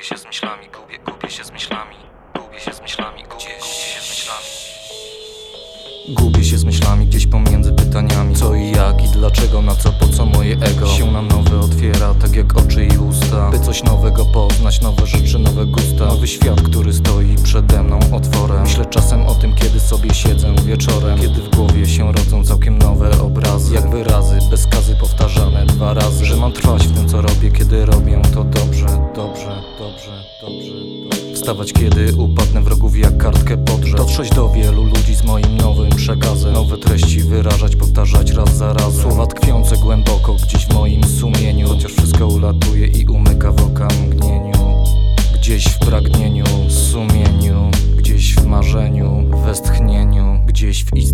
Gubię się z myślami, gubię, gubię się z myślami Gubię się z myślami, gubię, gubię się z myślami. Gubię się z myślami gdzieś pomiędzy pytaniami Co i jak i dlaczego, na co, po co moje ego Się nam nowe otwiera, tak jak oczy i usta. By coś nowego poznać, nowe rzeczy, nowe gusta. Nowy świat, który stoi przede mną otworem. Myślę czasem o tym, kiedy sobie siedzę wieczorem. Kiedy w głowie się rodzą robię to dobrze Dobrze, dobrze, dobrze, dobrze. Wstawać kiedy upadnę wrogów jak kartkę podrze. Dotrzeć do wielu ludzi z moim nowym przekazem. Nowe treści wyrażać, powtarzać raz za razem. Słowa tkwiące głęboko gdzieś w moim sumieniu. Chociaż wszystko ulatuje i umyka w oka mgnieniu Gdzieś w pragnieniu, sumieniu. Gdzieś w marzeniu, westchnieniu. Gdzieś w istnieniu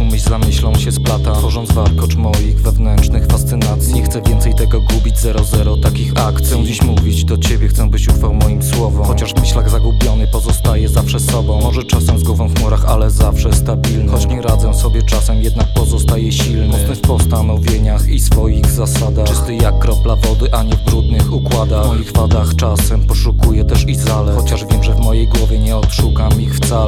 Umysłu myśl za myślą się splata. Tworząc warkocz moich wewnętrznych fascynacji Nie chcę więcej tego gubić, zero zero takich akcji. Chcę dziś mówić do ciebie, chcę byś ufał moim słowom. Chociaż w myślach zagubiony pozostaję zawsze sobą. Może czasem z głową w chmurach, ale zawsze stabilny. Choć nie radzę sobie czasem, jednak pozostaję silny. Mocny w postanowieniach i swoich zasadach. Czysty jak kropla wody, a nie w brudnych układach. W moich wadach czasem poszukuję też i zalet. Chociaż wiem, że w mojej głowie nie odszukam ich Wcale,